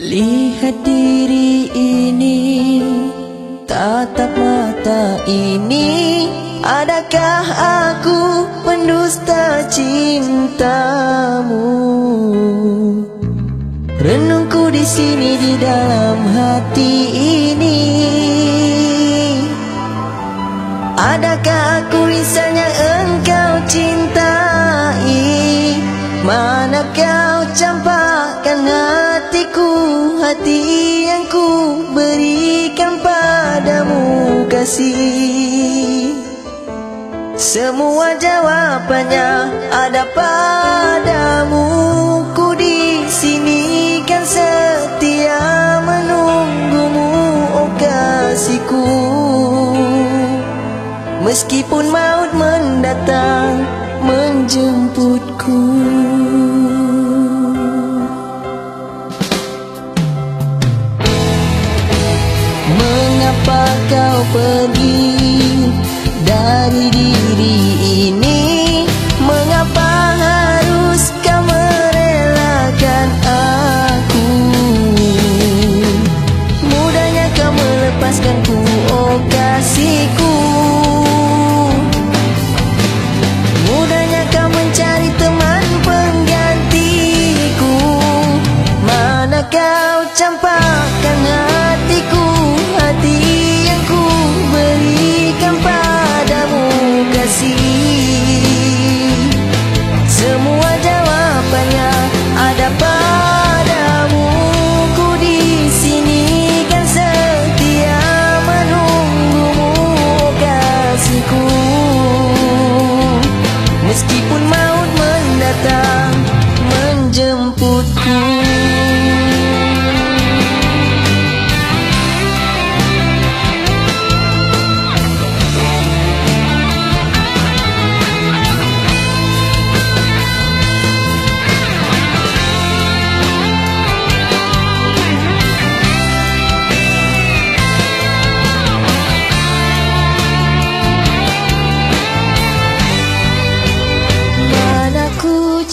Lihat diri ini Tatap mata ini. Adakah aku pendusta cintamu? Renungku di sini di dalam hati ini. Adakah aku insan engkau cintai? Mana kau hatiku Hati yang ku berikan padamu kasih. Semua jawabannya ada padamu. Ku di sini kan setia menunggumu oh kasihku. Meskipun maut mendatang menjemputku kau pergi dari diri ini? Mengapa harus kau merelakan aku? Mudahnya kau melepaskanku oh kasihku. Kau campakkan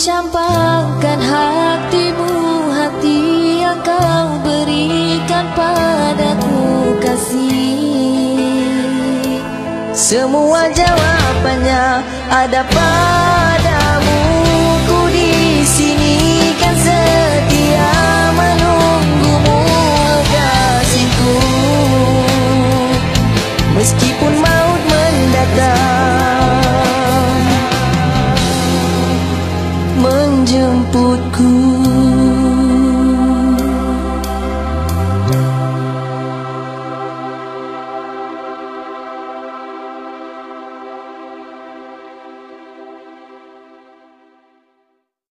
campakkan hatimu Hati yang kau berikan padaku kasih. Semua jawabannya ada padamu. Ku di sini kan setia menunggumu kasihku. Meskipun